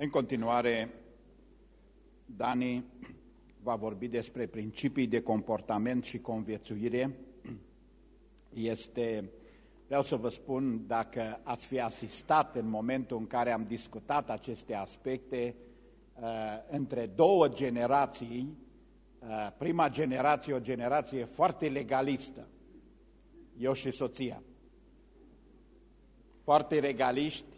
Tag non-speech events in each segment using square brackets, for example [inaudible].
În continuare, Dani va vorbi despre principii de comportament și conviețuire. Este, vreau să vă spun, dacă ați fi asistat în momentul în care am discutat aceste aspecte, uh, între două generații, uh, prima generație, o generație foarte legalistă, eu și soția, foarte legaliști, Uh,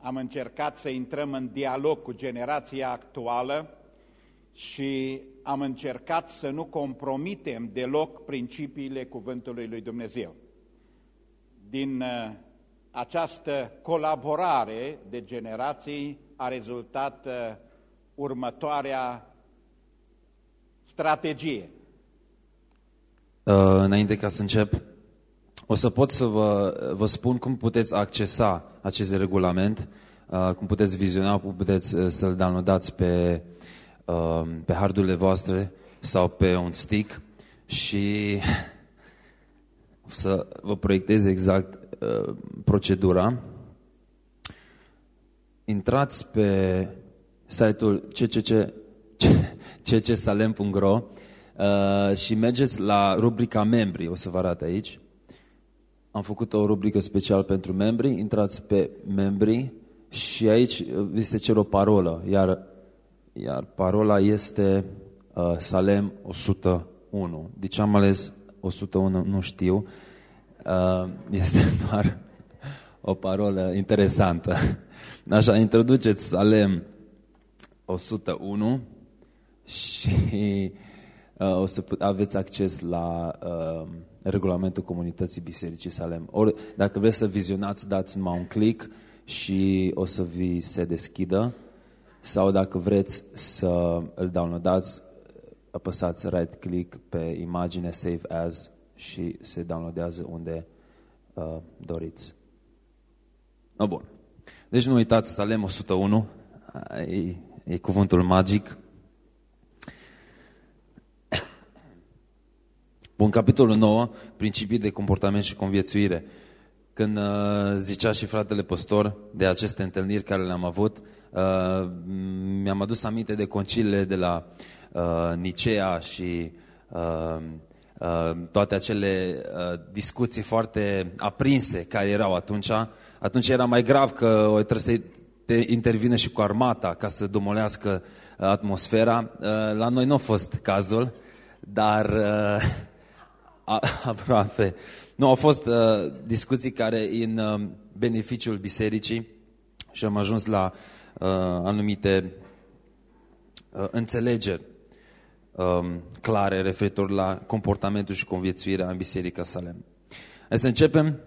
am încercat să intrăm în dialog cu generația actuală și am încercat să nu compromitem deloc principiile Cuvântului lui Dumnezeu. Din uh, această colaborare de generații a rezultat uh, următoarea strategie. Înainte ca să încep, o să pot să vă, vă spun cum puteți accesa acest regulament, uh, cum puteți viziona, cum puteți uh, să-l downloadați pe, uh, pe hardurile voastre sau pe un stick și o [laughs] să vă proiectez exact procedura. Intrați pe site-ul ccsalem.ro [laughs] și mergeți la rubrica membri, o să vă arăt aici am făcut o rubrică special pentru membri, intrați pe membri și aici vi se cer o parolă, iar, iar parola este uh, Salem 101. De ce am ales 101 nu știu, uh, este [laughs] doar o parolă interesantă. Așa, introduceți Salem 101 și uh, o să put, aveți acces la uh, regulamentul comunității Bisericii Salem. Ori, dacă vreți să vizionați, dați numai un click și o să vi se deschidă. Sau dacă vreți să îl downloadați, apăsați right click pe imagine Save As și se downloadează unde uh, doriți. No, bun. Deci nu uitați, Salem 101, e, e cuvântul magic Bun, capitolul 9, principii de comportament și conviețuire. Când uh, zicea și fratele păstor de aceste întâlniri care le-am avut, uh, mi-am adus aminte de conciliile de la uh, Nicea și uh, uh, toate acele uh, discuții foarte aprinse care erau atunci. Atunci era mai grav că trebuie să intervine și cu armata ca să domolească atmosfera. Uh, la noi nu a fost cazul, dar... Uh, [laughs] aproape. Nu, au fost uh, discuții care în uh, beneficiul bisericii și am ajuns la uh, anumite uh, înțelegeri uh, clare referitor la comportamentul și conviețuirea în Biserica Salem. Hai să începem.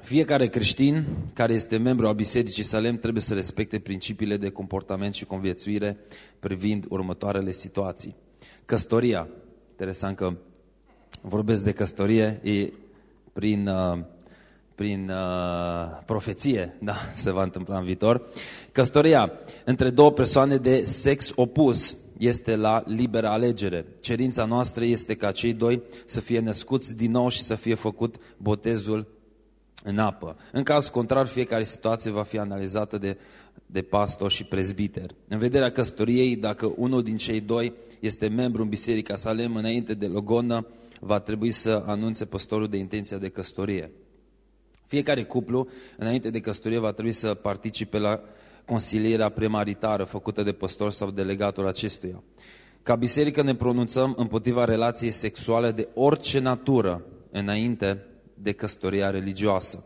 Fiecare creștin care este membru al Bisericii Salem trebuie să respecte principiile de comportament și conviețuire privind următoarele situații. Căsătoria. Interesant că vorbesc de căsătorie, e prin, uh, prin uh, profeție, [laughs] da, se va întâmpla în viitor. Căsătoria între două persoane de sex opus este la liberă alegere. Cerința noastră este ca cei doi să fie născuți din nou și să fie făcut botezul în apă. În caz contrar, fiecare situație va fi analizată de, de pastor și prezbiter. În vederea căsătoriei, dacă unul din cei doi este membru în Biserica Salem înainte de logonă, va trebui să anunțe păstorul de intenția de căsătorie. Fiecare cuplu, înainte de căsătorie, va trebui să participe la consilierea premaritară făcută de păstor sau delegatul acestuia. Ca biserică ne pronunțăm împotriva relației sexuale de orice natură înainte de căsătoria religioasă.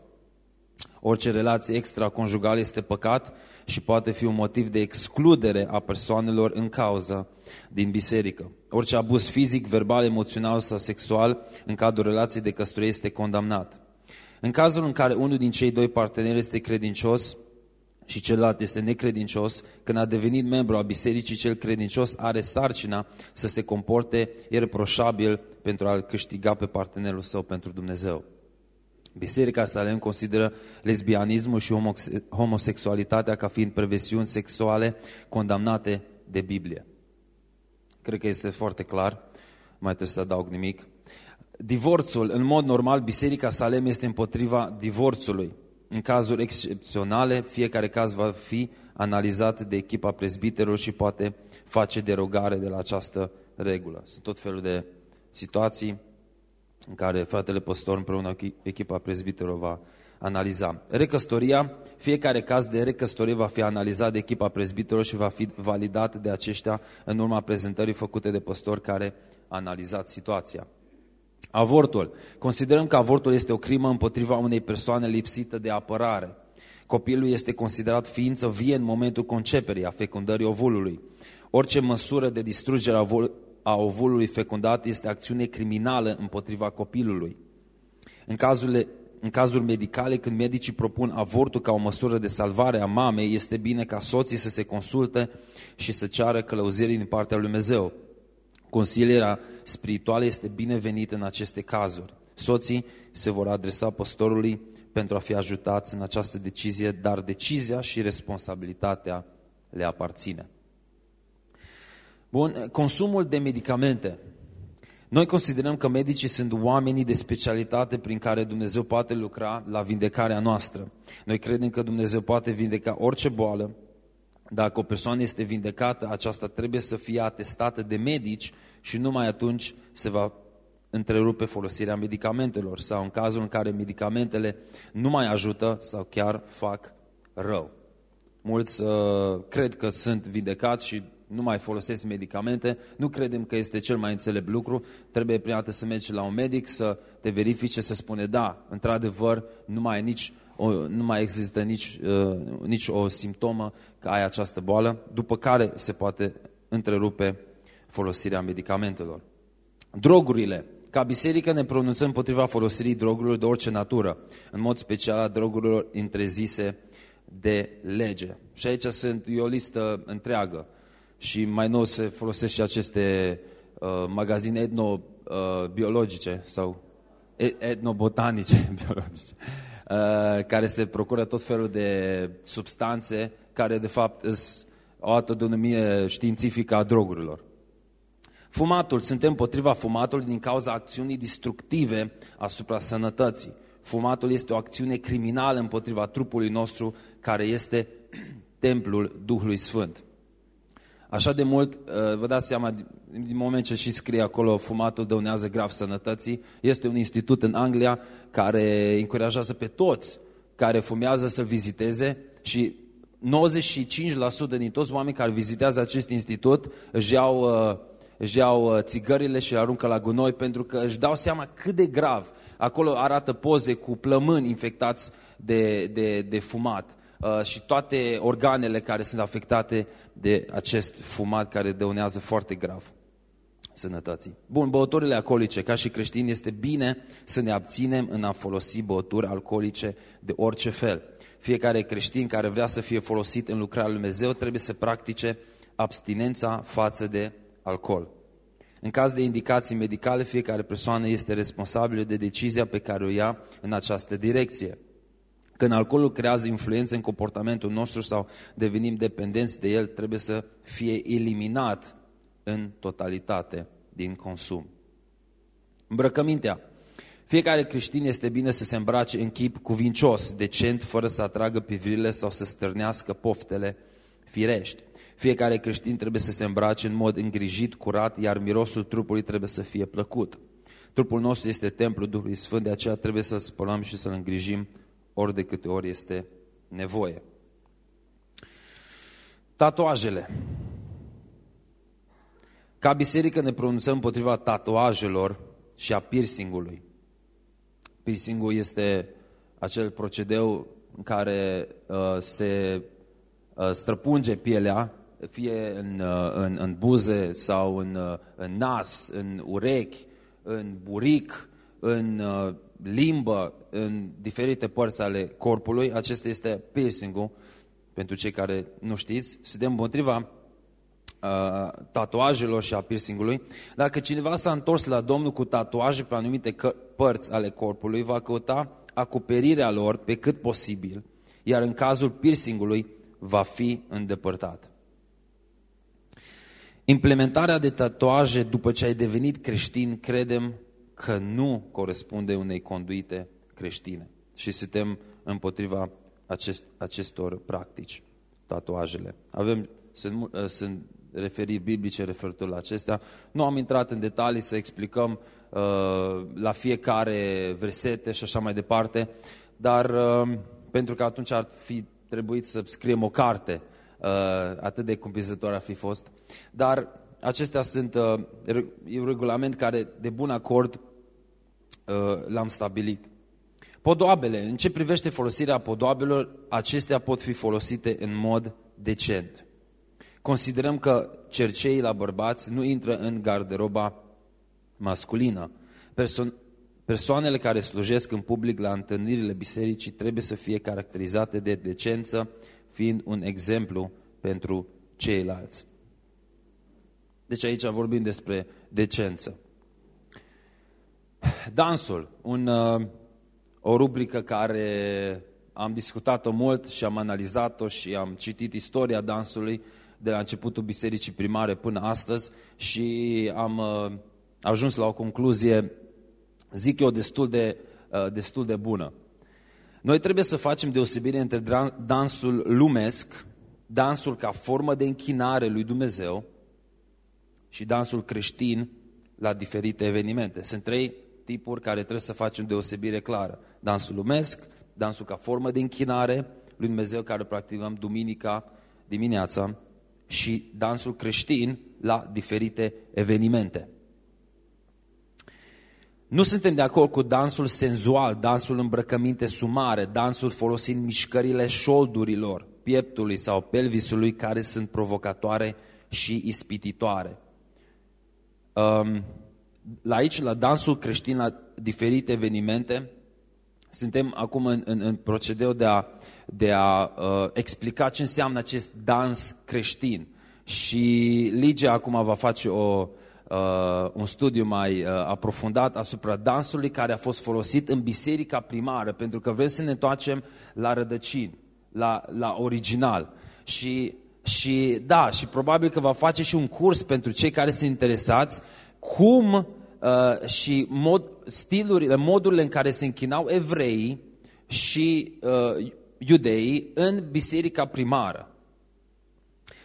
Orice relație extraconjugală este păcat și poate fi un motiv de excludere a persoanelor în cauză din biserică. Orice abuz fizic, verbal, emoțional sau sexual în cadrul relației de căsătorie este condamnat. În cazul în care unul din cei doi parteneri este credincios și celălalt este necredincios, când a devenit membru al bisericii, cel credincios are sarcina să se comporte irreproșabil pentru a-l câștiga pe partenerul său pentru Dumnezeu. Biserica Salem consideră lesbianismul și homosexualitatea ca fiind prevesiuni sexuale condamnate de Biblie. Cred că este foarte clar, mai trebuie să adaug nimic. Divorțul, în mod normal, Biserica Salem este împotriva divorțului. În cazuri excepționale, fiecare caz va fi analizat de echipa prezbiterilor și poate face derogare de la această regulă. Sunt tot felul de situații în care fratele păstor împreună cu echipa prezbiterilor va analiza. Recăstoria, fiecare caz de recăstorie va fi analizat de echipa prezbiterilor și va fi validat de aceștia în urma prezentării făcute de păstor care a analizat situația. Avortul. Considerăm că avortul este o crimă împotriva unei persoane lipsită de apărare. Copilul este considerat ființă vie în momentul conceperii, a fecundării ovulului. Orice măsură de distrugere a ovulului fecundat este acțiune criminală împotriva copilului. În cazurile în cazuri medicale, când medicii propun avortul ca o măsură de salvare a mamei, este bine ca soții să se consulte și să ceară călăuzire din partea lui Dumnezeu. Consilierea spirituală este binevenită în aceste cazuri. Soții se vor adresa păstorului pentru a fi ajutați în această decizie, dar decizia și responsabilitatea le aparține. Bun, consumul de medicamente. Noi considerăm că medicii sunt oamenii de specialitate prin care Dumnezeu poate lucra la vindecarea noastră. Noi credem că Dumnezeu poate vindeca orice boală. Dacă o persoană este vindecată, aceasta trebuie să fie atestată de medici și numai atunci se va întrerupe folosirea medicamentelor sau în cazul în care medicamentele nu mai ajută sau chiar fac rău. Mulți uh, cred că sunt vindecați și nu mai folosesc medicamente, nu credem că este cel mai înțelept lucru, trebuie prima dată să mergi la un medic, să te verifice, să spune da, într-adevăr, nu mai, nici o, nu mai există nici, uh, nici o simptomă că ai această boală, după care se poate întrerupe folosirea medicamentelor. Drogurile. Ca biserică ne pronunțăm împotriva folosirii drogurilor de orice natură, în mod special a drogurilor întrezise de lege. Și aici sunt e o listă întreagă și mai nou se folosesc și aceste uh, magazine etnobiologice uh, sau etnobotanice [laughs] biologice, uh, care se procură tot felul de substanțe care de fapt sunt o altă denumire științifică a drogurilor. Fumatul, suntem împotriva fumatului din cauza acțiunii destructive asupra sănătății. Fumatul este o acțiune criminală împotriva trupului nostru, care este [clears throat] templul Duhului Sfânt. Așa de mult, uh, vă dați seama, din moment ce și scrie acolo, fumatul dăunează grav sănătății, este un institut în Anglia care încurajează pe toți care fumează să viziteze și 95% din toți oamenii care vizitează acest institut își iau, uh, își iau uh, țigările și le aruncă la gunoi pentru că își dau seama cât de grav. Acolo arată poze cu plămâni infectați de, de, de fumat. Uh, și toate organele care sunt afectate de acest fumat care dăunează foarte grav sănătății. Bun, băuturile alcoolice, ca și creștini, este bine să ne abținem în a folosi băuturi alcoolice de orice fel. Fiecare creștin care vrea să fie folosit în lucrarea lui Dumnezeu trebuie să practice abstinența față de alcool. În caz de indicații medicale, fiecare persoană este responsabilă de decizia pe care o ia în această direcție. Când alcoolul creează influențe în comportamentul nostru sau devenim dependenți de el, trebuie să fie eliminat în totalitate din consum. Îmbrăcămintea. Fiecare creștin este bine să se îmbrace în chip cuvincios, decent, fără să atragă privirile sau să stârnească poftele firești. Fiecare creștin trebuie să se îmbrace în mod îngrijit, curat, iar mirosul trupului trebuie să fie plăcut. Trupul nostru este templul Duhului Sfânt, de aceea trebuie să-l spălăm și să-l îngrijim ori de câte ori este nevoie. Tatuajele. Ca biserică ne pronunțăm împotriva tatuajelor și a piercingului. Piercingul este acel procedeu în care uh, se uh, străpunge pielea, fie în, uh, în, în buze sau în, uh, în nas, în urechi, în buric, în uh, limbă, în diferite părți ale corpului. Acesta este piercing-ul, pentru cei care nu știți. Suntem împotriva uh, tatuajelor și a piercingului. Dacă cineva s-a întors la Domnul cu tatuaje pe anumite părți ale corpului, va căuta acoperirea lor pe cât posibil, iar în cazul piercingului va fi îndepărtat. Implementarea de tatuaje după ce ai devenit creștin, credem că nu corespunde unei conduite creștine. Și suntem împotriva acest, acestor practici, tatuajele. Avem, sunt, uh, sunt referiri biblice referitor la acestea. Nu am intrat în detalii să explicăm uh, la fiecare versete și așa mai departe, dar uh, pentru că atunci ar fi trebuit să scriem o carte, uh, atât de cumplizător ar fi fost. Dar acestea sunt, uh, e un regulament care de bun acord uh, l-am stabilit. Podoabele, în ce privește folosirea podoabelor, acestea pot fi folosite în mod decent. Considerăm că cerceii la bărbați nu intră în garderoba masculină. Perso persoanele care slujesc în public la întâlnirile bisericii trebuie să fie caracterizate de decență, fiind un exemplu pentru ceilalți. Deci aici vorbim despre decență. Dansul, un, uh, o rubrică care am discutat-o mult și am analizat-o și am citit istoria dansului de la începutul bisericii primare până astăzi și am uh, ajuns la o concluzie, zic eu, destul de, uh, destul de bună. Noi trebuie să facem deosebire între dansul lumesc, dansul ca formă de închinare lui Dumnezeu și dansul creștin la diferite evenimente. Sunt trei tipuri care trebuie să facem deosebire clară. Dansul lumesc, dansul ca formă de închinare lui Dumnezeu care practicăm duminica dimineața și dansul creștin la diferite evenimente. Nu suntem de acord cu dansul senzual, dansul îmbrăcăminte sumare, dansul folosind mișcările șoldurilor, pieptului sau pelvisului care sunt provocatoare și ispititoare. Um, la aici, la dansul creștin, la diferite evenimente, suntem acum în, în, în procedeu de a, de a uh, explica ce înseamnă acest dans creștin. Și Ligia acum va face o, uh, un studiu mai uh, aprofundat asupra dansului care a fost folosit în biserica primară, pentru că vrem să ne întoarcem la rădăcini, la, la original. Și, și da, și probabil că va face și un curs pentru cei care sunt interesați cum uh, și mod, stilurile, modurile în care se închinau evreii și uh, iudeii în biserica primară.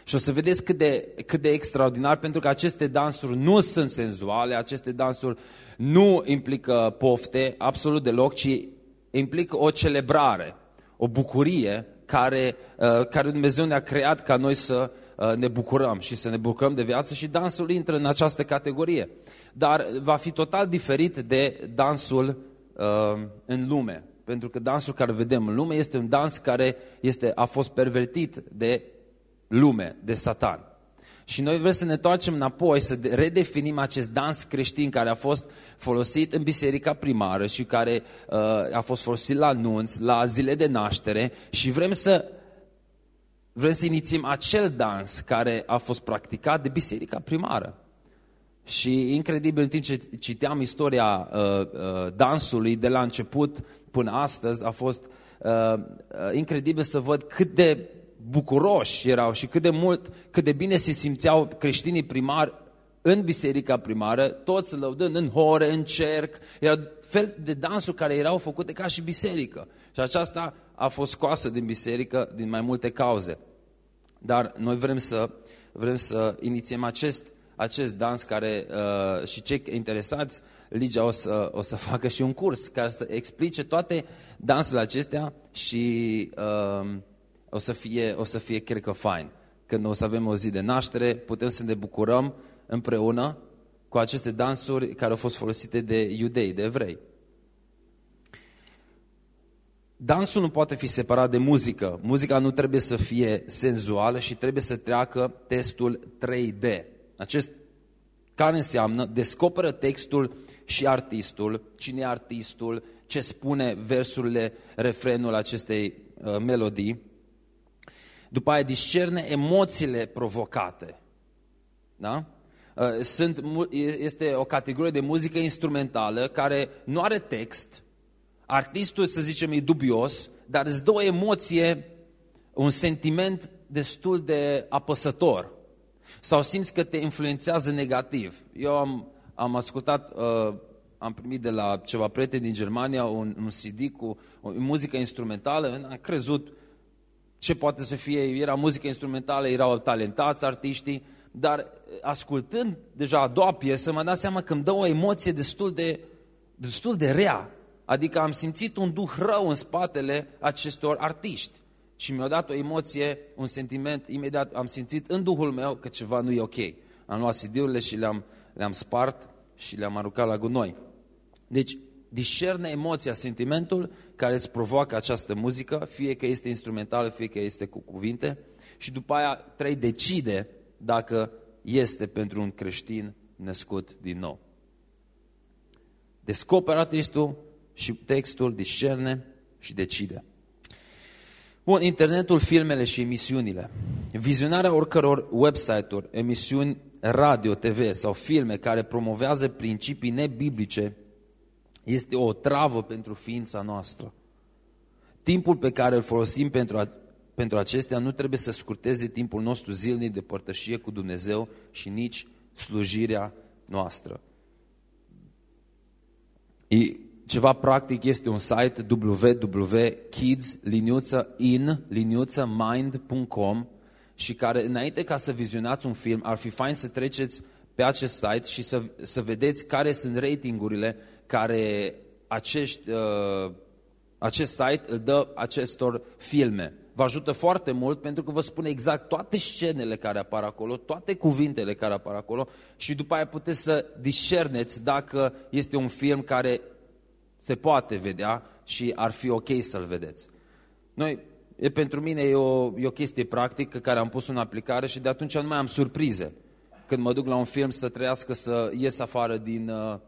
Și o să vedeți cât de, cât de extraordinar, pentru că aceste dansuri nu sunt senzuale, aceste dansuri nu implică pofte, absolut deloc, ci implică o celebrare, o bucurie care, uh, care Dumnezeu ne-a creat ca noi să uh, ne bucurăm și să ne bucurăm de viață și dansul intră în această categorie. Dar va fi total diferit de dansul uh, în lume. Pentru că dansul care vedem în lume este un dans care este, a fost pervertit de lume, de Satan. Și noi vrem să ne întoarcem înapoi, să redefinim acest dans creștin care a fost folosit în biserica primară și care uh, a fost folosit la anunț, la zile de naștere și vrem să vrem să inițiem acel dans care a fost practicat de biserica primară. Și incredibil, în timp ce citeam istoria uh, uh, dansului de la început până astăzi, a fost uh, uh, incredibil să văd cât de bucuroși erau și cât de mult, cât de bine se simțeau creștinii primari în biserica primară, toți lăudând în hore, în cerc, erau fel de dansuri care erau făcute ca și biserică. Și aceasta a fost scoasă din biserică din mai multe cauze. Dar noi vrem să, vrem să inițiem acest, acest dans care uh, și cei interesați, Ligia o să, o să facă și un curs care să explice toate dansurile acestea și uh, o să fie, o să fie cred că fain. Când o să avem o zi de naștere, putem să ne bucurăm împreună cu aceste dansuri care au fost folosite de iudei, de evrei. Dansul nu poate fi separat de muzică. Muzica nu trebuie să fie senzuală și trebuie să treacă testul 3D. Acest care înseamnă descoperă textul și artistul, cine e artistul, ce spune versurile, refrenul acestei uh, melodii după aia discerne emoțiile provocate. Da? Uh, sunt, este o categorie de muzică instrumentală care nu are text, artistul, să zicem, e dubios, dar îți dă o emoție, un sentiment destul de apăsător. Sau simți că te influențează negativ. Eu am, am ascultat uh, am primit de la ceva prieteni din Germania un, un CD cu o muzică instrumentală, am crezut ce poate să fie, era muzică instrumentală, erau talentați artiștii, dar ascultând deja a doua piesă, m-am dat seama că îmi dă o emoție destul de, destul de rea. Adică am simțit un duh rău în spatele acestor artiști. Și mi-a dat o emoție, un sentiment, imediat am simțit în duhul meu că ceva nu e ok. Am luat CD-urile și le-am le spart și le-am aruncat la gunoi. Deci, discerne emoția, sentimentul care îți provoacă această muzică, fie că este instrumentală, fie că este cu cuvinte, și după aia trei decide dacă este pentru un creștin născut din nou. Descoperă artistul și textul, discerne și decide. Bun, internetul, filmele și emisiunile. Vizionarea oricăror website-uri, emisiuni radio, TV sau filme care promovează principii nebiblice este o travă pentru ființa noastră. Timpul pe care îl folosim pentru, a, pentru acestea nu trebuie să scurteze timpul nostru zilnic de părtășie cu Dumnezeu și nici slujirea noastră. E, ceva practic este un site www.kids-in-mind.com și care înainte ca să vizionați un film ar fi fain să treceți pe acest site și să, să vedeți care sunt ratingurile care acești, uh, acest site îl dă acestor filme. Vă ajută foarte mult pentru că vă spune exact toate scenele care apar acolo, toate cuvintele care apar acolo și după aia puteți să discerneți dacă este un film care se poate vedea și ar fi ok să-l vedeți. Noi, e, pentru mine e o, e o chestie practică care am pus în aplicare și de atunci nu mai am surprize. Când mă duc la un film să trăiască să ies afară din, uh,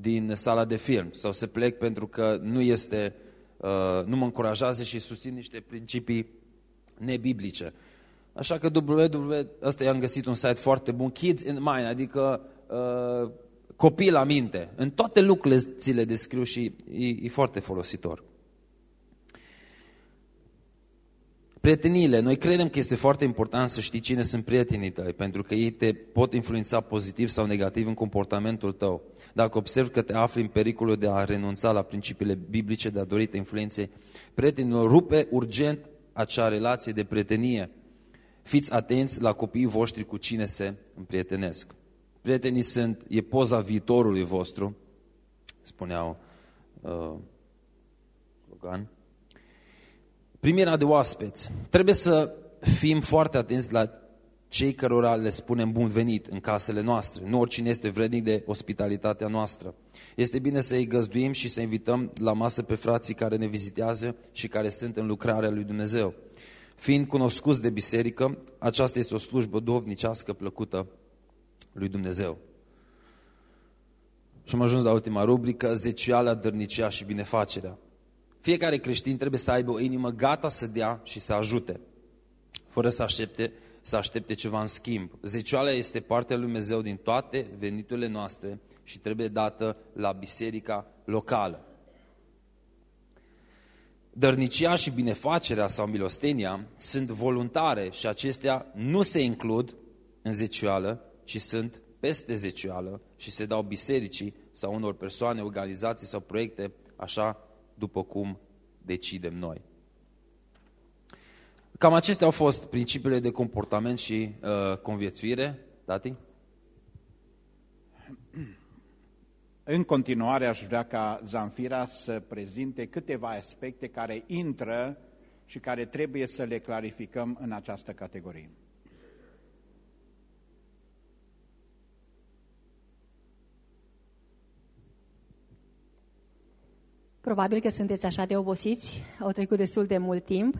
din sala de film sau să plec pentru că nu este, uh, nu mă încurajează și susțin niște principii nebiblice. Așa că www, ăsta i-am găsit un site foarte bun, Kids in Mind, adică uh, copii la minte. În toate lucrurile ți le descriu și e, e foarte folositor. Prieteniile, noi credem că este foarte important să știi cine sunt prietenii tăi, pentru că ei te pot influența pozitiv sau negativ în comportamentul tău. Dacă observi că te afli în pericolul de a renunța la principiile biblice de a dorite influenței prietenilor, rupe urgent acea relație de prietenie. Fiți atenți la copiii voștri cu cine se împrietenesc. Prietenii sunt, e poza viitorului vostru, spuneau uh, Logan. Primirea de oaspeți. Trebuie să fim foarte atenți la cei cărora le spunem bun venit în casele noastre. Nu oricine este vrednic de ospitalitatea noastră. Este bine să îi găzduim și să invităm la masă pe frații care ne vizitează și care sunt în lucrarea lui Dumnezeu. Fiind cunoscuți de biserică, aceasta este o slujbă dovnicească plăcută lui Dumnezeu. Și am ajuns la ultima rubrică, zeciala, dărnicia și binefacerea. Fiecare creștin trebuie să aibă o inimă gata să dea și să ajute, fără să aștepte, să aștepte ceva în schimb. Zecioala este partea lui Dumnezeu din toate veniturile noastre și trebuie dată la biserica locală. Dărnicia și binefacerea sau milostenia sunt voluntare și acestea nu se includ în zecioală, ci sunt peste zecioală și se dau bisericii sau unor persoane, organizații sau proiecte, așa după cum decidem noi. Cam acestea au fost principiile de comportament și uh, conviețuire. Dati? În continuare aș vrea ca Zanfira să prezinte câteva aspecte care intră și care trebuie să le clarificăm în această categorie. Probabil că sunteți așa de obosiți, au trecut destul de mult timp,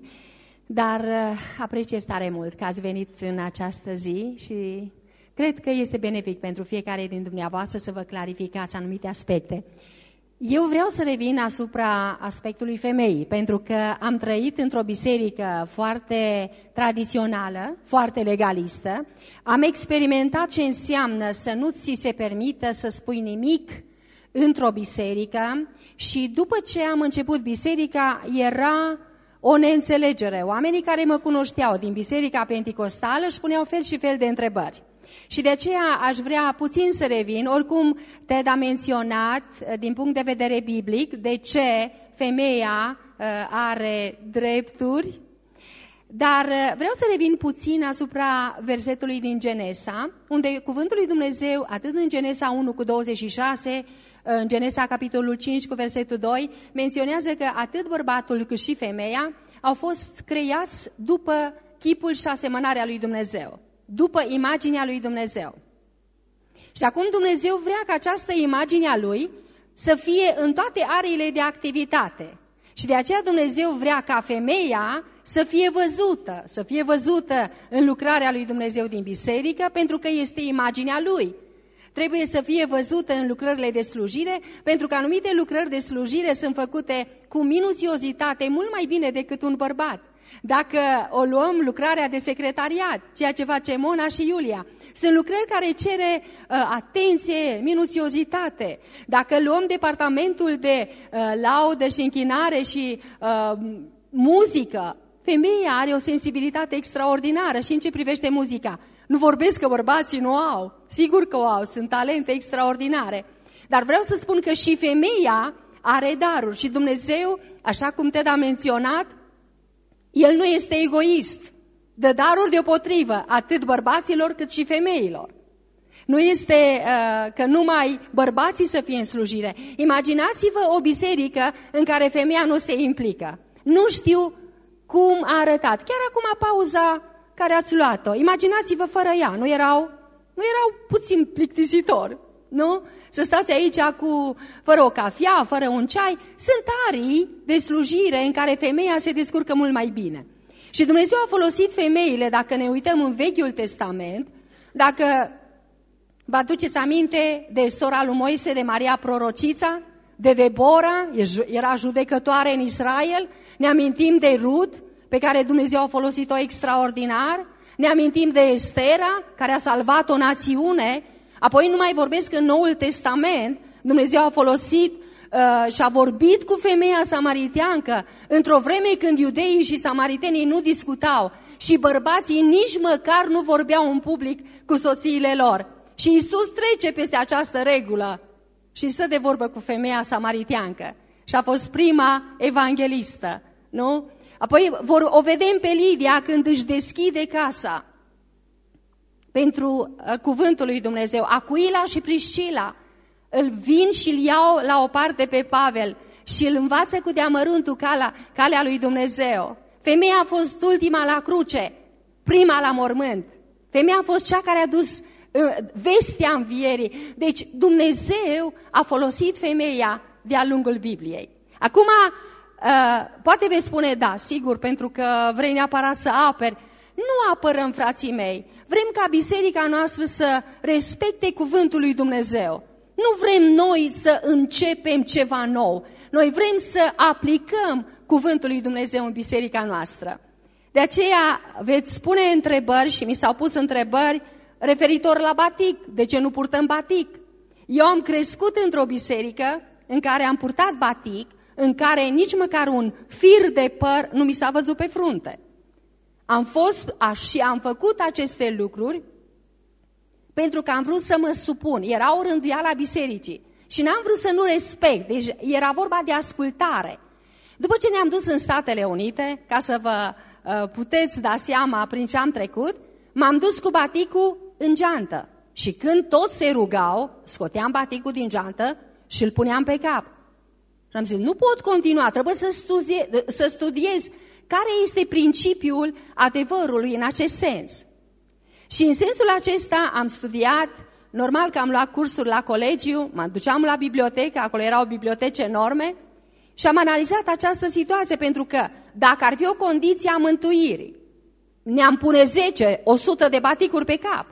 dar uh, apreciez tare mult că ați venit în această zi și cred că este benefic pentru fiecare din dumneavoastră să vă clarificați anumite aspecte. Eu vreau să revin asupra aspectului femeii, pentru că am trăit într-o biserică foarte tradițională, foarte legalistă. Am experimentat ce înseamnă să nu ți se permită să spui nimic într-o biserică, și după ce am început biserica, era o neînțelegere. Oamenii care mă cunoșteau din biserica penticostală își puneau fel și fel de întrebări. Și de aceea aș vrea puțin să revin, oricum Ted a menționat uh, din punct de vedere biblic de ce femeia uh, are drepturi, dar uh, vreau să revin puțin asupra versetului din Genesa, unde cuvântul lui Dumnezeu, atât în Genesa 1 cu 26, în Genesa capitolul 5 cu versetul 2, menționează că atât bărbatul cât și femeia au fost creați după chipul și asemănarea lui Dumnezeu, după imaginea lui Dumnezeu. Și acum Dumnezeu vrea ca această imagine a lui să fie în toate ariile de activitate. Și de aceea Dumnezeu vrea ca femeia să fie văzută, să fie văzută în lucrarea lui Dumnezeu din biserică, pentru că este imaginea lui. Trebuie să fie văzută în lucrările de slujire, pentru că anumite lucrări de slujire sunt făcute cu minuțiozitate mult mai bine decât un bărbat. Dacă o luăm lucrarea de secretariat, ceea ce face Mona și Iulia, sunt lucrări care cere uh, atenție, minuțiozitate. Dacă luăm departamentul de uh, laudă și închinare și uh, muzică, femeia are o sensibilitate extraordinară și în ce privește muzica. Nu vorbesc că bărbații nu au, sigur că o au, sunt talente extraordinare. Dar vreau să spun că și femeia are daruri și Dumnezeu, așa cum te a menționat, El nu este egoist, dă daruri deopotrivă, atât bărbaților cât și femeilor. Nu este uh, că numai bărbații să fie în slujire. Imaginați-vă o biserică în care femeia nu se implică. Nu știu cum a arătat. Chiar acum pauza care ați luat-o. Imaginați-vă fără ea, nu erau, nu erau puțin plictisitor, nu? Să stați aici cu, fără o cafea, fără un ceai. Sunt arii de slujire în care femeia se descurcă mult mai bine. Și Dumnezeu a folosit femeile, dacă ne uităm în Vechiul Testament, dacă vă aduceți aminte de sora lui Moise, de Maria Prorocița, de Debora, era judecătoare în Israel, ne amintim de Rud, pe care Dumnezeu a folosit-o extraordinar. Ne amintim de Estera, care a salvat o națiune. Apoi nu mai vorbesc în Noul Testament, Dumnezeu a folosit uh, și a vorbit cu femeia samariteancă într-o vreme când iudeii și samaritenii nu discutau și bărbații nici măcar nu vorbeau în public cu soțiile lor. Și Isus trece peste această regulă și stă de vorbă cu femeia samariteancă. Și a fost prima evanghelistă, nu? Apoi vor, o vedem pe Lidia când își deschide casa pentru uh, cuvântul lui Dumnezeu. Acuila și Priscila îl vin și îl iau la o parte pe Pavel și îl învață cu deamăruntul calea, calea lui Dumnezeu. Femeia a fost ultima la cruce, prima la mormânt. Femeia a fost cea care a dus uh, vestea învierii. Deci Dumnezeu a folosit femeia de-a lungul Bibliei. Acum, Uh, poate vei spune da, sigur, pentru că vrei neapărat să aperi. Nu apărăm, frații mei. Vrem ca biserica noastră să respecte cuvântul lui Dumnezeu. Nu vrem noi să începem ceva nou. Noi vrem să aplicăm cuvântul lui Dumnezeu în biserica noastră. De aceea veți spune întrebări și mi s-au pus întrebări referitor la batic. De ce nu purtăm batic? Eu am crescut într-o biserică în care am purtat batic în care nici măcar un fir de păr nu mi s-a văzut pe frunte. Am fost și am făcut aceste lucruri pentru că am vrut să mă supun. Era o rânduială a bisericii și n-am vrut să nu respect. Deci era vorba de ascultare. După ce ne-am dus în Statele Unite, ca să vă uh, puteți da seama prin ce am trecut, m-am dus cu baticul în geantă. Și când toți se rugau, scoteam baticul din geantă și îl puneam pe cap. Și am zis, nu pot continua, trebuie să, studie, să studiez care este principiul adevărului în acest sens. Și în sensul acesta am studiat, normal că am luat cursuri la colegiu, mă duceam la bibliotecă, acolo erau biblioteci enorme, și am analizat această situație pentru că dacă ar fi o condiție a mântuirii, ne-am pune 10, 100 de baticuri pe cap.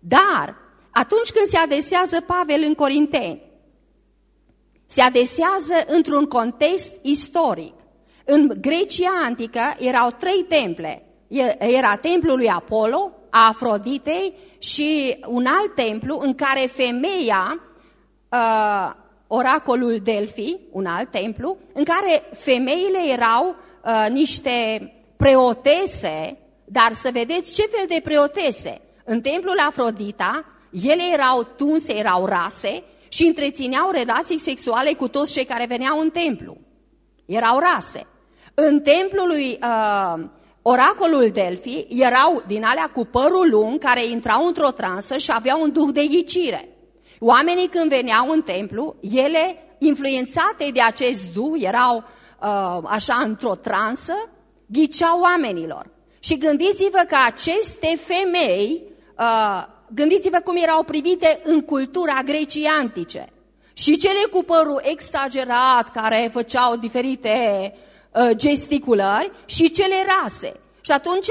Dar atunci când se adesează Pavel în Corinteni se adesează într-un context istoric. În Grecia antică erau trei temple. Era templul lui Apollo, a Afroditei și un alt templu în care femeia, uh, oracolul Delphi, un alt templu, în care femeile erau uh, niște preotese, dar să vedeți ce fel de preotese. În templul Afrodita, ele erau tunse, erau rase și întrețineau relații sexuale cu toți cei care veneau în templu. Erau rase. În templul lui uh, oracolul Delphi erau din alea cu părul lung care intrau într-o transă și aveau un duh de ghicire. Oamenii când veneau în templu, ele, influențate de acest duh, erau uh, așa într-o transă, ghiceau oamenilor. Și gândiți-vă că aceste femei, uh, gândiți-vă cum erau privite în cultura Greciei antice. Și cele cu părul exagerat, care făceau diferite uh, gesticulări, și cele rase. Și atunci,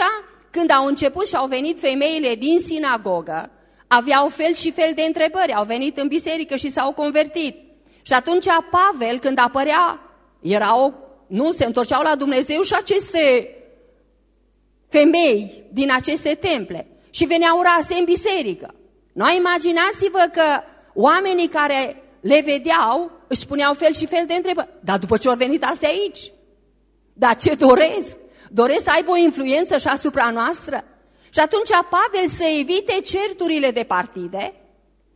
când au început și au venit femeile din sinagogă, aveau fel și fel de întrebări, au venit în biserică și s-au convertit. Și atunci Pavel, când apărea, erau, nu, se întorceau la Dumnezeu și aceste femei din aceste temple și veneau rase în biserică. Noi imaginați-vă că oamenii care le vedeau își puneau fel și fel de întrebări. Dar după ce au venit astea aici? Dar ce doresc? Doresc să aibă o influență și asupra noastră? Și atunci Pavel să evite certurile de partide,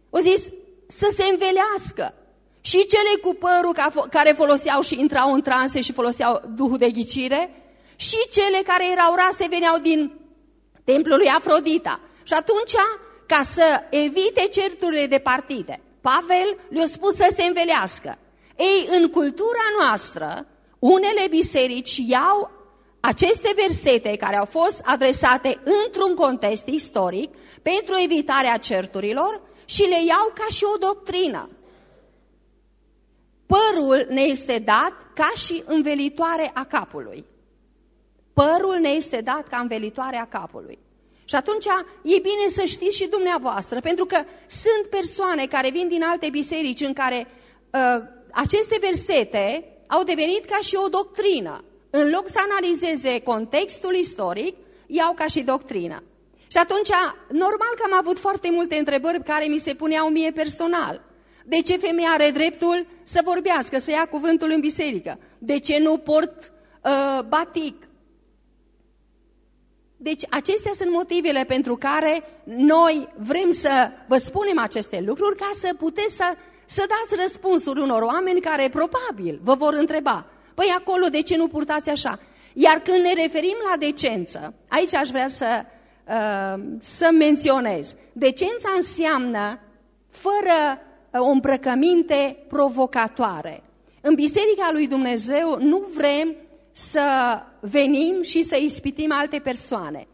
o zis să se învelească. Și cele cu părul care foloseau și intrau în transe și foloseau duhul de ghicire, și cele care erau rase veneau din templul lui Afrodita. Și atunci, ca să evite certurile de partide, Pavel le-a spus să se învelească. Ei, în cultura noastră, unele biserici iau aceste versete care au fost adresate într-un context istoric pentru evitarea certurilor și le iau ca și o doctrină. Părul ne este dat ca și învelitoare a capului. Părul ne este dat ca învelitoare a capului. Și atunci e bine să știți și dumneavoastră, pentru că sunt persoane care vin din alte biserici în care uh, aceste versete au devenit ca și o doctrină. În loc să analizeze contextul istoric, iau ca și doctrină. Și atunci, normal că am avut foarte multe întrebări care mi se puneau mie personal. De ce femeia are dreptul să vorbească, să ia cuvântul în biserică? De ce nu port uh, batic? Deci acestea sunt motivele pentru care noi vrem să vă spunem aceste lucruri ca să puteți să, să dați răspunsuri unor oameni care probabil vă vor întreba Păi acolo de ce nu purtați așa? Iar când ne referim la decență, aici aș vrea să, uh, să menționez. Decența înseamnă fără uh, o îmbrăcăminte provocatoare. În Biserica lui Dumnezeu nu vrem să venim și să ispitim alte persoane.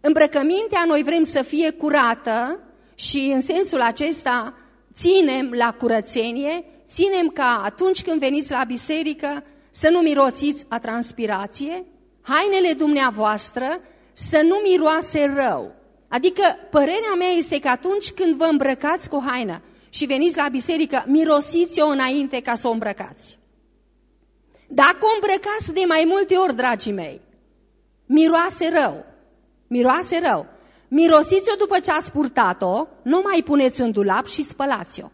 Îmbrăcămintea noi vrem să fie curată și în sensul acesta ținem la curățenie, ținem ca atunci când veniți la biserică să nu miroțiți a transpirație, hainele dumneavoastră să nu miroase rău. Adică părerea mea este că atunci când vă îmbrăcați cu haină și veniți la biserică, mirosiți-o înainte ca să o îmbrăcați. Dacă o îmbrăcați de mai multe ori, dragii mei, miroase rău. Miroase rău. Mirosiți-o după ce ați purtat-o, nu mai puneți în dulap și spălați-o.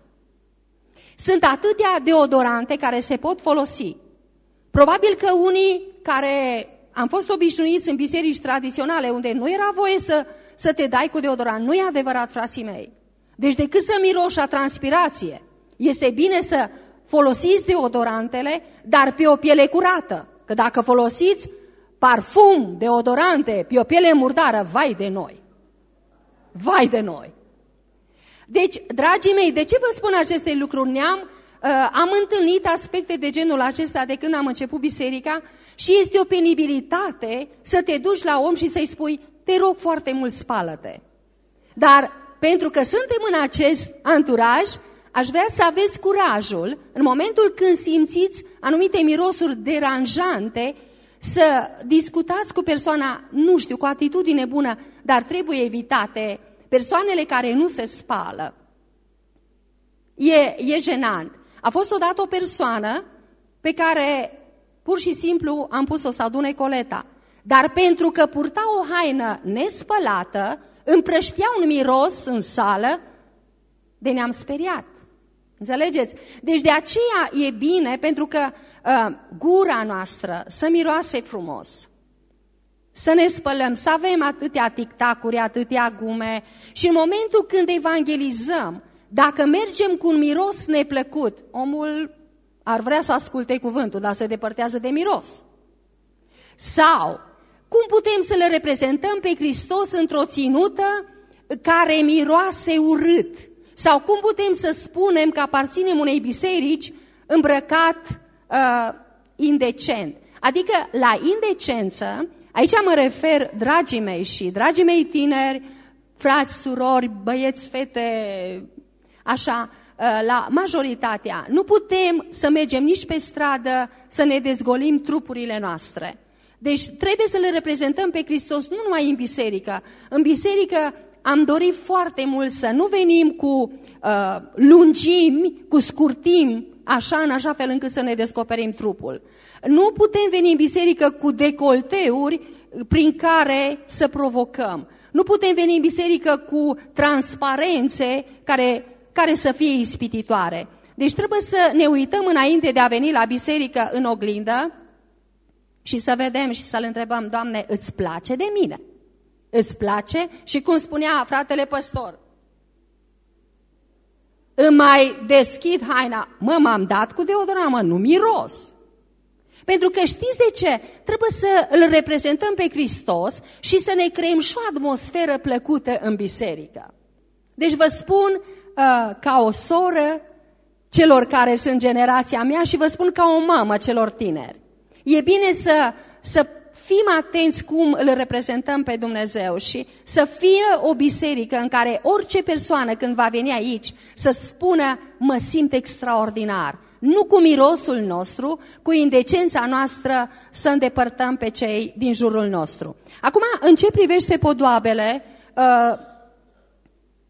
Sunt atâtea deodorante care se pot folosi. Probabil că unii care am fost obișnuiți în biserici tradiționale, unde nu era voie să, să te dai cu deodorant, nu e adevărat, frații mei. Deci decât să miroși a transpirație, este bine să folosiți deodorantele, dar pe o piele curată. Că dacă folosiți parfum, deodorante, pe o piele murdară, vai de noi! Vai de noi! Deci, dragii mei, de ce vă spun aceste lucruri? Ne-am Uh, am întâlnit aspecte de genul acesta de când am început biserica și este o penibilitate să te duci la om și să-i spui, te rog foarte mult, spală-te. Dar pentru că suntem în acest anturaj, aș vrea să aveți curajul, în momentul când simțiți anumite mirosuri deranjante, să discutați cu persoana, nu știu, cu atitudine bună, dar trebuie evitate persoanele care nu se spală. E, e jenant. A fost odată o persoană pe care pur și simplu am pus-o să adune coleta. Dar pentru că purta o haină nespălată, împrăștea un miros în sală, de ne-am speriat. Înțelegeți? Deci de aceea e bine pentru că uh, gura noastră să miroase frumos. să ne spălăm, să avem atâtea tictacuri, atâtea gume și în momentul când evangelizăm, dacă mergem cu un miros neplăcut, omul ar vrea să asculte cuvântul, dar se depărtează de miros. Sau, cum putem să le reprezentăm pe Hristos într-o ținută care miroase urât? Sau cum putem să spunem că aparținem unei biserici îmbrăcat uh, indecent? Adică la indecență, aici mă refer, dragii mei și dragii mei tineri, frați, surori, băieți, fete, așa, uh, la majoritatea. Nu putem să mergem nici pe stradă să ne dezgolim trupurile noastre. Deci trebuie să le reprezentăm pe Hristos nu numai în biserică. În biserică am dorit foarte mult să nu venim cu uh, lungimi, cu scurtimi, așa în așa fel încât să ne descoperim trupul. Nu putem veni în biserică cu decolteuri prin care să provocăm. Nu putem veni în biserică cu transparențe care, care să fie ispititoare. Deci trebuie să ne uităm înainte de a veni la biserică în oglindă și să vedem și să-L întrebăm, Doamne, îți place de mine? Îți place? Și cum spunea fratele păstor, îmi mai deschid haina, mă, m-am dat cu deodorant, mă, nu miros. Pentru că știți de ce? Trebuie să îl reprezentăm pe Hristos și să ne creăm și o atmosferă plăcută în biserică. Deci vă spun uh, ca o soră celor care sunt generația mea și vă spun ca o mamă celor tineri. E bine să, să fim atenți cum îl reprezentăm pe Dumnezeu și să fie o biserică în care orice persoană când va veni aici să spună mă simt extraordinar. Nu cu mirosul nostru, cu indecența noastră să îndepărtăm pe cei din jurul nostru. Acum, în ce privește podoabele, uh,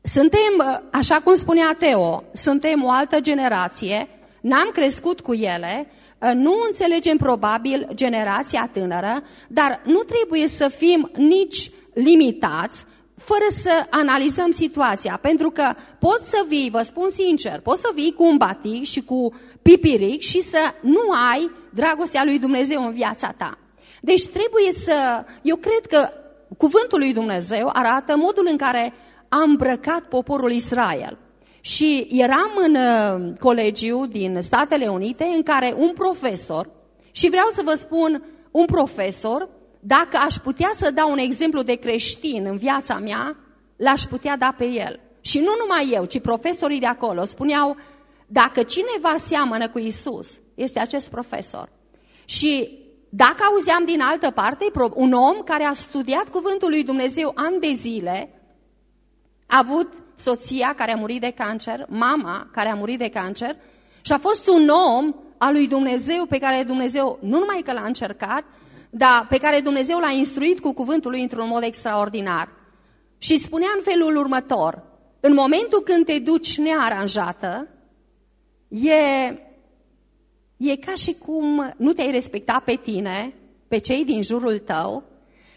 suntem, uh, așa cum spunea Teo, suntem o altă generație, n-am crescut cu ele, Uh, nu înțelegem probabil generația tânără, dar nu trebuie să fim nici limitați fără să analizăm situația, pentru că poți să vii, vă spun sincer, poți să vii cu un batic și cu pipiric și să nu ai dragostea lui Dumnezeu în viața ta. Deci trebuie să, eu cred că cuvântul lui Dumnezeu arată modul în care a îmbrăcat poporul Israel. Și eram în uh, colegiu din Statele Unite în care un profesor, și vreau să vă spun, un profesor, dacă aș putea să dau un exemplu de creștin în viața mea, l-aș putea da pe el. Și nu numai eu, ci profesorii de acolo spuneau, dacă cineva seamănă cu Isus, este acest profesor. Și dacă auzeam din altă parte, un om care a studiat cuvântul lui Dumnezeu ani de zile, a avut soția care a murit de cancer, mama care a murit de cancer și a fost un om al lui Dumnezeu pe care Dumnezeu nu numai că l-a încercat, dar pe care Dumnezeu l-a instruit cu cuvântul lui într-un mod extraordinar. Și spunea în felul următor, în momentul când te duci nearanjată, e, e ca și cum nu te-ai respectat pe tine, pe cei din jurul tău,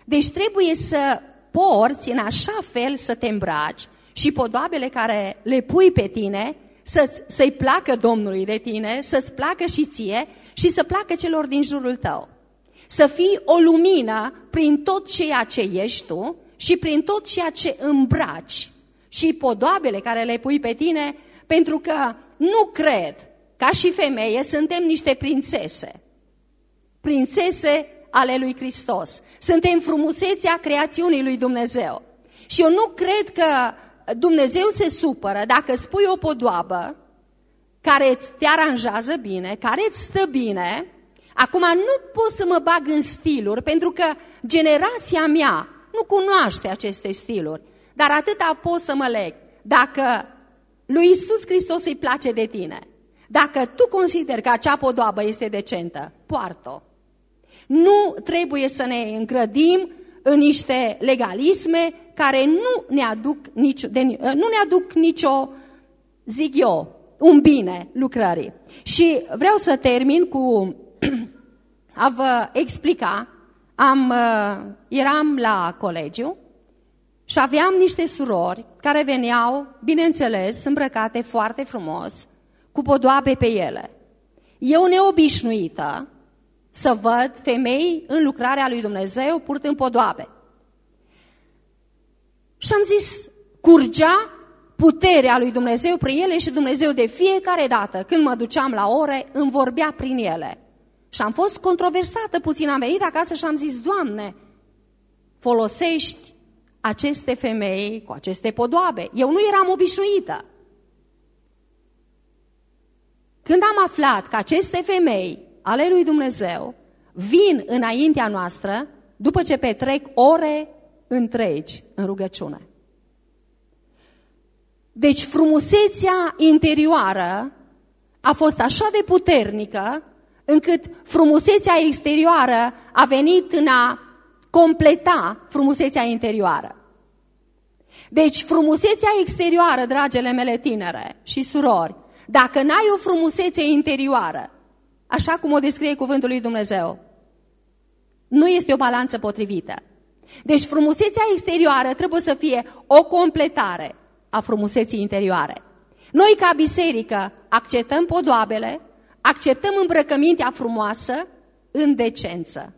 deci trebuie să porți în așa fel să te îmbraci și podoabele care le pui pe tine să, să-i placă Domnului de tine, să-ți placă și ție și să placă celor din jurul tău. Să fii o lumină prin tot ceea ce ești tu și prin tot ceea ce îmbraci și podoabele care le pui pe tine, pentru că nu cred, ca și femeie, suntem niște prințese. Prințese ale lui Hristos. Suntem frumusețea creațiunii lui Dumnezeu. Și eu nu cred că Dumnezeu se supără dacă spui o podoabă care te aranjează bine, care îți stă bine, acum nu pot să mă bag în stiluri, pentru că generația mea nu cunoaște aceste stiluri, dar atâta pot să mă leg. Dacă lui Isus Hristos îi place de tine, dacă tu consideri că acea podoabă este decentă, poartă-o. Nu trebuie să ne îngrădim în niște legalisme care nu ne aduc, nicio, de, nu ne aduc nicio, zic eu, un bine lucrării. Și vreau să termin cu [clears throat] a vă explica. Am, uh, eram la colegiu și aveam niște surori care veneau, bineînțeles, îmbrăcate foarte frumos, cu podoabe pe ele. Eu neobișnuită, să văd femei în lucrarea lui Dumnezeu purtând podoabe. Și am zis, curgea puterea lui Dumnezeu prin ele și Dumnezeu de fiecare dată când mă duceam la ore îmi vorbea prin ele. Și am fost controversată puțin, am venit acasă și am zis, Doamne, folosești aceste femei cu aceste podoabe. Eu nu eram obișnuită. Când am aflat că aceste femei ale lui Dumnezeu vin înaintea noastră după ce petrec ore întregi în rugăciune. Deci frumusețea interioară a fost așa de puternică încât frumusețea exterioară a venit în a completa frumusețea interioară. Deci frumusețea exterioară, dragele mele tinere și surori, dacă n-ai o frumusețe interioară, așa cum o descrie cuvântul lui Dumnezeu, nu este o balanță potrivită. Deci frumusețea exterioară trebuie să fie o completare a frumuseții interioare. Noi ca biserică acceptăm podoabele, acceptăm îmbrăcămintea frumoasă în decență.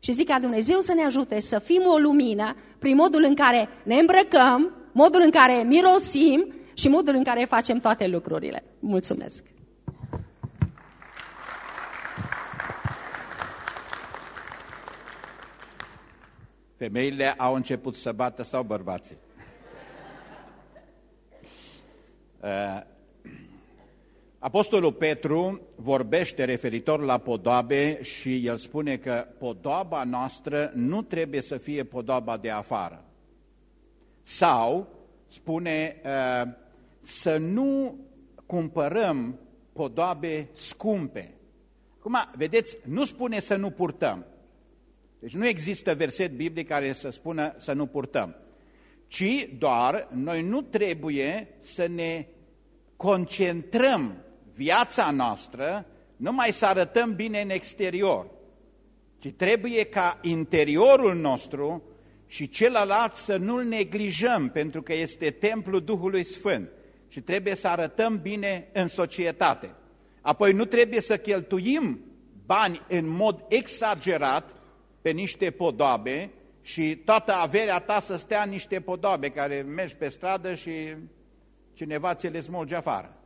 Și zic ca Dumnezeu să ne ajute să fim o lumină prin modul în care ne îmbrăcăm, modul în care mirosim și modul în care facem toate lucrurile. Mulțumesc! Femeile au început să bată sau bărbații? Uh, [laughs] Apostolul Petru vorbește referitor la podoabe și el spune că podoaba noastră nu trebuie să fie podoaba de afară. Sau spune uh, să nu cumpărăm podoabe scumpe. Acum, vedeți, nu spune să nu purtăm. Deci nu există verset biblic care să spună să nu purtăm, ci doar noi nu trebuie să ne concentrăm viața noastră numai să arătăm bine în exterior, ci trebuie ca interiorul nostru și celălalt să nu-l neglijăm, pentru că este templul Duhului Sfânt și trebuie să arătăm bine în societate. Apoi nu trebuie să cheltuim bani în mod exagerat pe niște podoabe și toată averea ta să stea în niște podoabe care mergi pe stradă și cineva ți le smulge afară.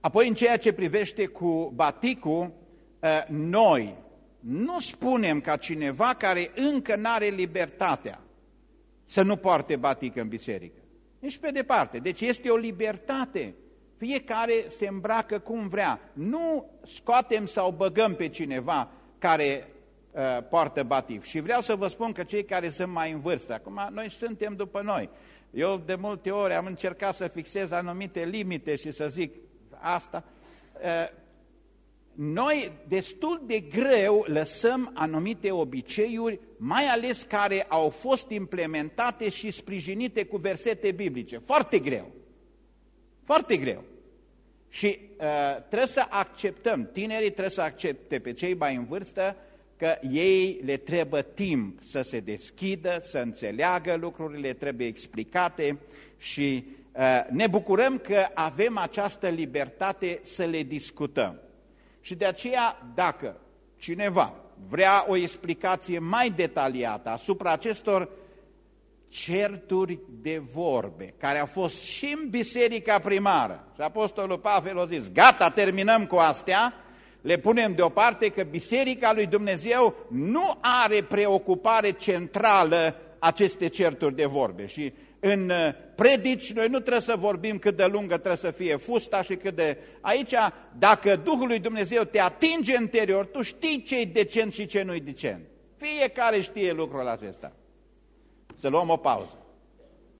Apoi, în ceea ce privește cu baticul, ă, noi nu spunem ca cineva care încă nu are libertatea să nu poarte batic în biserică. Nici pe departe. Deci este o libertate. Fiecare se îmbracă cum vrea. Nu scoatem sau băgăm pe cineva care uh, poartă batic. Și vreau să vă spun că cei care sunt mai în vârstă, acum noi suntem după noi. Eu de multe ori am încercat să fixez anumite limite și să zic asta. Noi destul de greu lăsăm anumite obiceiuri, mai ales care au fost implementate și sprijinite cu versete biblice. Foarte greu. Foarte greu. Și uh, trebuie să acceptăm, tinerii trebuie să accepte pe cei mai în vârstă că ei le trebuie timp să se deschidă, să înțeleagă lucrurile, trebuie explicate și uh, ne bucurăm că avem această libertate să le discutăm. Și de aceea, dacă cineva vrea o explicație mai detaliată asupra acestor certuri de vorbe, care au fost și în biserica primară, și Apostolul Pavel a zis, gata, terminăm cu astea, le punem deoparte că Biserica lui Dumnezeu nu are preocupare centrală aceste certuri de vorbe. Și în uh, predici noi nu trebuie să vorbim cât de lungă trebuie să fie fusta și cât de... Aici, dacă Duhul lui Dumnezeu te atinge interior, tu știi ce e decent și ce nu e decent. Fiecare știe lucrul acesta. Să luăm o pauză.